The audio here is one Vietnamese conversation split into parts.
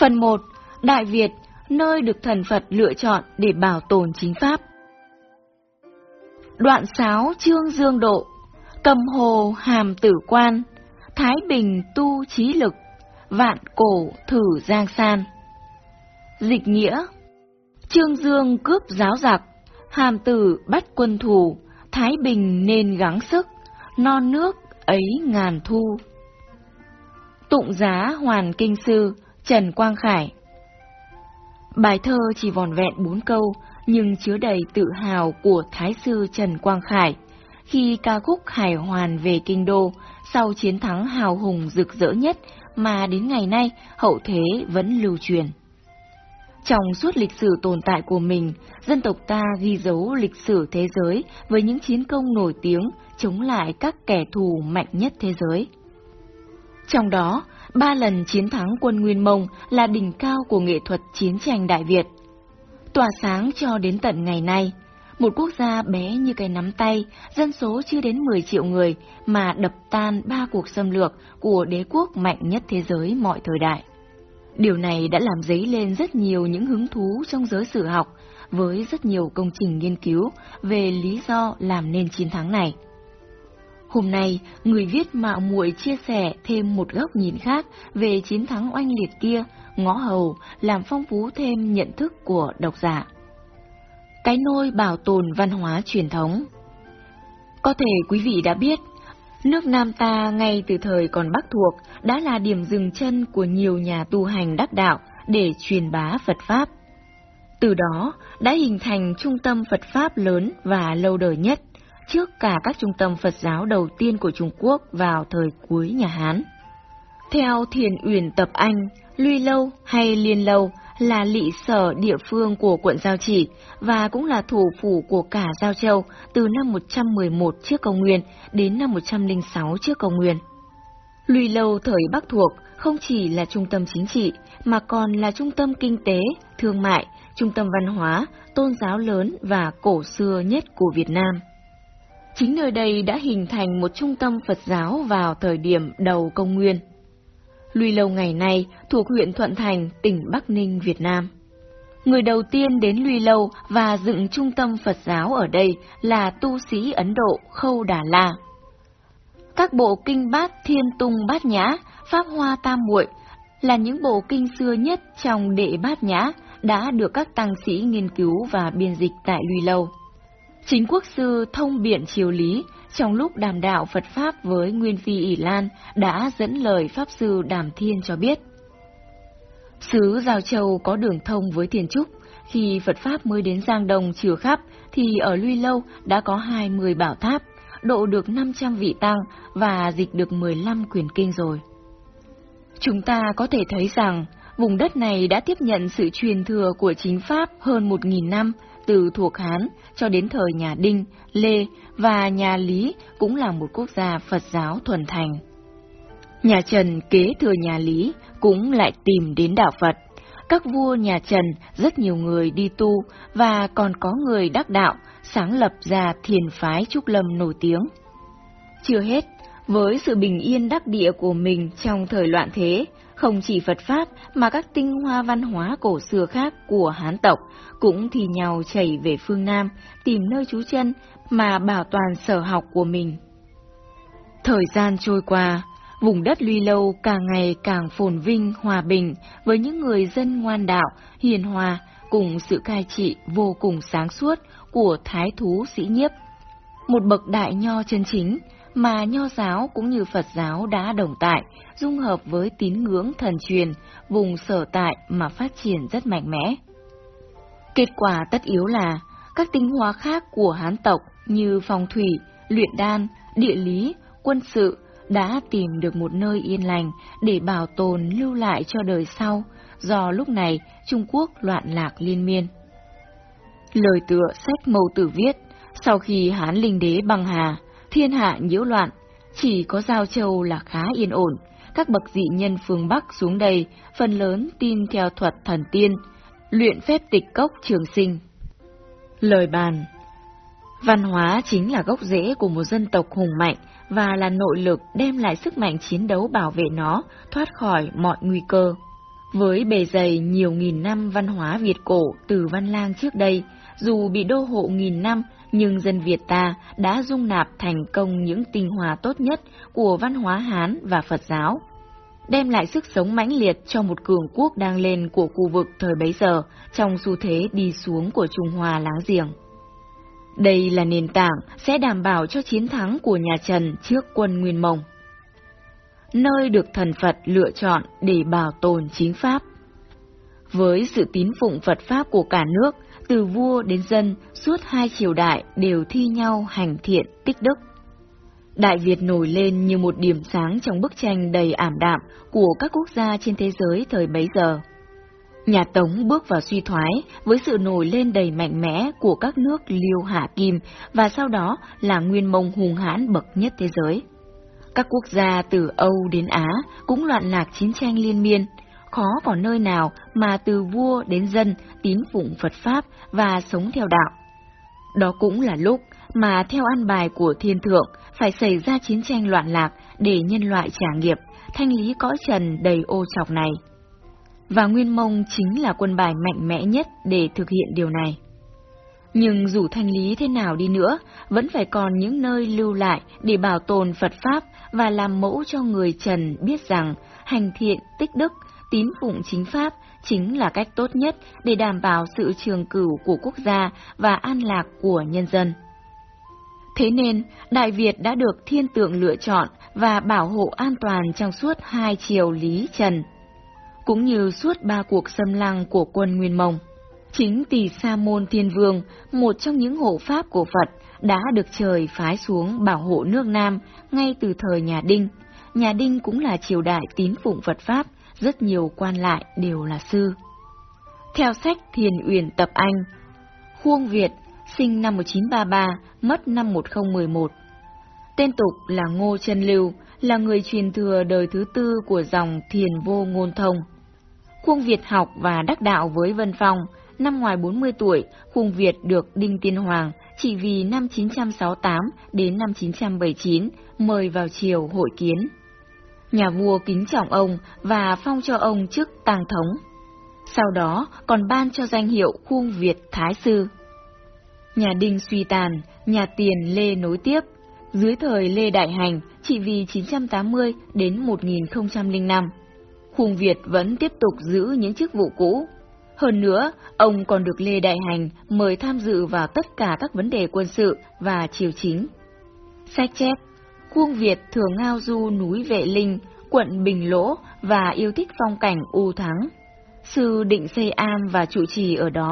Phần 1. Đại Việt, nơi được thần Phật lựa chọn để bảo tồn chính pháp. Đoạn 6 Trương Dương Độ Cầm hồ hàm tử quan Thái bình tu trí lực Vạn cổ thử giang san Dịch nghĩa Trương Dương cướp giáo giặc Hàm tử bắt quân thù Thái bình nên gắng sức Non nước ấy ngàn thu Tụng giá Hoàn Kinh Sư Trần Quang Khải Bài thơ chỉ vòn vẹn bốn câu, nhưng chứa đầy tự hào của Thái sư Trần Quang Khải. Khi ca khúc Hải Hoàn về Kinh Đô, sau chiến thắng hào hùng rực rỡ nhất mà đến ngày nay hậu thế vẫn lưu truyền. Trong suốt lịch sử tồn tại của mình, dân tộc ta ghi dấu lịch sử thế giới với những chiến công nổi tiếng chống lại các kẻ thù mạnh nhất thế giới. Trong đó, ba lần chiến thắng quân Nguyên Mông là đỉnh cao của nghệ thuật chiến tranh Đại Việt. Tỏa sáng cho đến tận ngày nay, một quốc gia bé như cái nắm tay, dân số chưa đến 10 triệu người mà đập tan ba cuộc xâm lược của đế quốc mạnh nhất thế giới mọi thời đại. Điều này đã làm dấy lên rất nhiều những hứng thú trong giới sử học, với rất nhiều công trình nghiên cứu về lý do làm nên chiến thắng này. Hôm nay, người viết mạo muội chia sẻ thêm một góc nhìn khác về chiến thắng oanh liệt kia, ngõ hầu, làm phong phú thêm nhận thức của độc giả. Cái nôi bảo tồn văn hóa truyền thống Có thể quý vị đã biết, nước Nam ta ngay từ thời còn Bắc thuộc đã là điểm dừng chân của nhiều nhà tu hành đắc đạo để truyền bá Phật Pháp. Từ đó đã hình thành trung tâm Phật Pháp lớn và lâu đời nhất trước cả các trung tâm Phật giáo đầu tiên của Trung Quốc vào thời cuối nhà Hán. Theo Thiền Uyển Tập Anh, Luy Lâu hay Liên Lâu là lỵ sở địa phương của quận Giao Chỉ và cũng là thủ phủ của cả Giao Châu từ năm 111 trước công nguyên đến năm 106 trước công nguyên. Luy Lâu thời Bắc thuộc không chỉ là trung tâm chính trị mà còn là trung tâm kinh tế, thương mại, trung tâm văn hóa, tôn giáo lớn và cổ xưa nhất của Việt Nam. Chính nơi đây đã hình thành một trung tâm Phật giáo vào thời điểm đầu công nguyên. Lui Lâu ngày nay thuộc huyện Thuận Thành, tỉnh Bắc Ninh, Việt Nam. Người đầu tiên đến Lui Lâu và dựng trung tâm Phật giáo ở đây là tu sĩ Ấn Độ Khâu Đà La. Các bộ kinh bát Thiên Tung Bát Nhã, Pháp Hoa Tam Muội là những bộ kinh xưa nhất trong đệ bát nhã đã được các tăng sĩ nghiên cứu và biên dịch tại Lui Lâu. Chính quốc sư thông biện triều lý trong lúc đàm đạo Phật Pháp với Nguyên Phi ỉ Lan đã dẫn lời Pháp sư Đàm Thiên cho biết. Sứ Giao Châu có đường thông với Thiên Trúc, khi Phật Pháp mới đến Giang Đông chiều khắp thì ở Luy Lâu đã có 20 bảo tháp, độ được 500 vị tăng và dịch được 15 quyển kinh rồi. Chúng ta có thể thấy rằng vùng đất này đã tiếp nhận sự truyền thừa của chính Pháp hơn 1.000 năm, từ thuộc Hán cho đến thời nhà Đinh, Lê và nhà Lý cũng là một quốc gia Phật giáo thuần thành. Nhà Trần kế thừa nhà Lý cũng lại tìm đến đạo Phật. Các vua nhà Trần rất nhiều người đi tu và còn có người đắc đạo sáng lập ra thiền phái Trúc Lâm nổi tiếng. Chưa hết, với sự bình yên đắc địa của mình trong thời loạn thế, không chỉ Phật Pháp mà các tinh hoa văn hóa cổ xưa khác của Hán tộc cũng thì nhau chảy về phương Nam, tìm nơi trú chân mà bảo toàn sở học của mình. Thời gian trôi qua, vùng đất Luy Lâu càng ngày càng phồn vinh, hòa bình với những người dân ngoan đạo, hiền hòa cùng sự cai trị vô cùng sáng suốt của thái thú sĩ nhiếp. Một bậc đại nho chân chính, mà nho giáo cũng như Phật giáo đã đồng tại, dung hợp với tín ngưỡng thần truyền, vùng sở tại mà phát triển rất mạnh mẽ. Kết quả tất yếu là các tinh hoa khác của Hán tộc như phong thủy, luyện đan, địa lý, quân sự đã tìm được một nơi yên lành để bảo tồn lưu lại cho đời sau, do lúc này Trung Quốc loạn lạc liên miên. Lời tựa sách mâu tử viết, sau khi Hán Linh Đế băng hà, thiên hạ nhiễu loạn, chỉ có Giao Châu là khá yên ổn. Các bậc dị nhân phương Bắc xuống đây, phần lớn tin theo thuật thần tiên, luyện phép tịch cốc trường sinh. Lời bàn Văn hóa chính là gốc rễ của một dân tộc hùng mạnh và là nội lực đem lại sức mạnh chiến đấu bảo vệ nó, thoát khỏi mọi nguy cơ. Với bề dày nhiều nghìn năm văn hóa Việt cổ từ văn lang trước đây, dù bị đô hộ nghìn năm, nhưng dân Việt ta đã dung nạp thành công những tinh hoa tốt nhất của văn hóa Hán và Phật giáo, đem lại sức sống mãnh liệt cho một cường quốc đang lên của khu vực thời bấy giờ trong xu thế đi xuống của Trung Hoa láng giềng. Đây là nền tảng sẽ đảm bảo cho chiến thắng của nhà Trần trước quân Nguyên Mông. Nơi được thần Phật lựa chọn để bảo tồn chính Pháp. Với sự tín phụng Phật Pháp của cả nước, từ vua đến dân, suốt hai triều đại đều thi nhau hành thiện tích đức. Đại Việt nổi lên như một điểm sáng trong bức tranh đầy ảm đạm của các quốc gia trên thế giới thời bấy giờ. Nhà Tống bước vào suy thoái với sự nổi lên đầy mạnh mẽ của các nước Liêu Hạ Kim và sau đó là Nguyên Mông hùng hãn bậc nhất thế giới. Các quốc gia từ Âu đến Á cũng loạn lạc chiến tranh liên miên, khó vào nơi nào mà từ vua đến dân tín phụng Phật Pháp và sống theo đạo. Đó cũng là lúc mà theo ăn bài của thiên thượng phải xảy ra chiến tranh loạn lạc để nhân loại trả nghiệp, thanh lý cõi trần đầy ô trọc này. Và Nguyên Mông chính là quân bài mạnh mẽ nhất để thực hiện điều này. Nhưng dù thanh lý thế nào đi nữa, vẫn phải còn những nơi lưu lại để bảo tồn Phật Pháp và làm mẫu cho người Trần biết rằng hành thiện, tích đức, tín phụng chính Pháp chính là cách tốt nhất để đảm bảo sự trường cửu của quốc gia và an lạc của nhân dân. Thế nên, Đại Việt đã được thiên tượng lựa chọn và bảo hộ an toàn trong suốt hai triều Lý Trần, cũng như suốt ba cuộc xâm lăng của quân Nguyên Mông. Chính Tỳ Sa Môn Thiên Vương, một trong những hộ pháp của Phật, đã được trời phái xuống bảo hộ nước Nam ngay từ thời nhà Đinh. Nhà Đinh cũng là triều đại tín phụng Phật Pháp, rất nhiều quan lại đều là sư. Theo sách Thiền Uyển Tập Anh, Khuông Việt, sinh năm 1933, mất năm 1011. Tên tục là Ngô Trân Lưu, là người truyền thừa đời thứ tư của dòng Thiền Vô Ngôn Thông. Khuông Việt học và đắc đạo với Vân Phong, năm ngoài 40 tuổi, Khuông Việt được Đinh Tiên Hoàng chỉ vì năm 968 đến năm 979 mời vào triều hội kiến. Nhà vua kính trọng ông và phong cho ông chức tàng thống. Sau đó còn ban cho danh hiệu Khuông Việt Thái Sư. Nhà Đinh suy tàn, nhà Tiền Lê nối tiếp. Dưới thời Lê Đại Hành, chỉ vì 980 đến 1005. Khuông Việt vẫn tiếp tục giữ những chức vụ cũ. Hơn nữa, ông còn được Lê Đại Hành mời tham dự vào tất cả các vấn đề quân sự và triều chính. Sách chép Khuông Việt thường ngao du núi Vệ Linh, quận Bình Lỗ và yêu thích phong cảnh u thắng. Sư định xây am và trụ trì ở đó.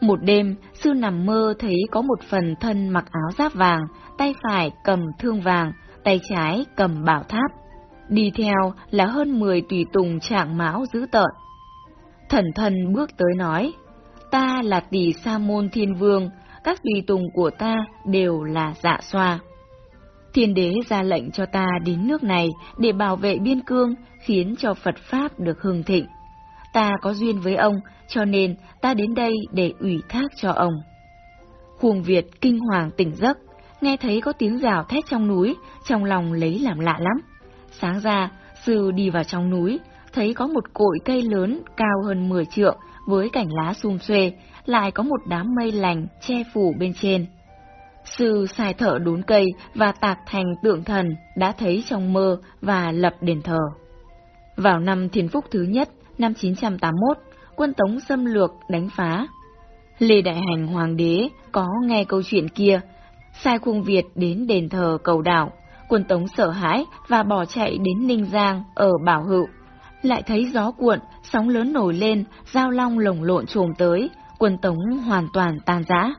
Một đêm, sư nằm mơ thấy có một phần thân mặc áo giáp vàng, tay phải cầm thương vàng, tay trái cầm bảo tháp. Đi theo là hơn 10 tùy tùng trạng mão dữ tợn. Thần thân bước tới nói, ta là tỷ sa môn thiên vương, các tùy tùng của ta đều là dạ xoa. Thiên đế ra lệnh cho ta đến nước này để bảo vệ biên cương, khiến cho Phật Pháp được hưng thịnh. Ta có duyên với ông, cho nên ta đến đây để ủy thác cho ông. Khuông Việt kinh hoàng tỉnh giấc, nghe thấy có tiếng rào thét trong núi, trong lòng lấy làm lạ lắm. Sáng ra, sư đi vào trong núi, thấy có một cội cây lớn cao hơn 10 trượng với cảnh lá sum xuê, lại có một đám mây lành che phủ bên trên. Sư sai thợ đốn cây và tạc thành tượng thần đã thấy trong mơ và lập đền thờ. Vào năm thiên phúc thứ nhất, năm 981, quân Tống xâm lược đánh phá. Lê Đại Hành Hoàng đế có nghe câu chuyện kia, sai khuông Việt đến đền thờ cầu đảo. Quân Tống sợ hãi và bỏ chạy đến Ninh Giang ở Bảo Hữu. Lại thấy gió cuộn, sóng lớn nổi lên, giao long lồng lộn trồm tới, quân Tống hoàn toàn tan rã.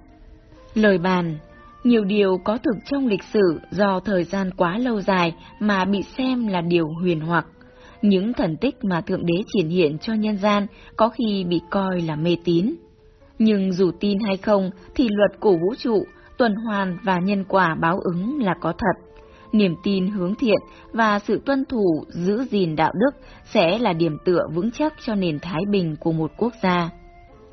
Lời bàn nhiều điều có thực trong lịch sử do thời gian quá lâu dài mà bị xem là điều huyền hoặc. Những thần tích mà Thượng Đế triển hiện cho nhân gian có khi bị coi là mê tín. Nhưng dù tin hay không thì luật của vũ trụ, tuần hoàn và nhân quả báo ứng là có thật. Niềm tin hướng thiện và sự tuân thủ giữ gìn đạo đức sẽ là điểm tựa vững chắc cho nền thái bình của một quốc gia.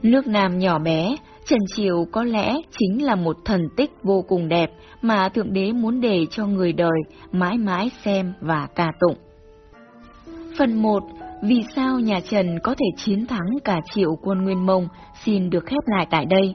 Nước Nam nhỏ bé, Trần Triều có lẽ chính là một thần tích vô cùng đẹp mà Thượng Đế muốn để cho người đời mãi mãi xem và ca tụng. Phần 1. Vì sao nhà Trần có thể chiến thắng cả triệu quân Nguyên Mông xin được khép lại tại đây.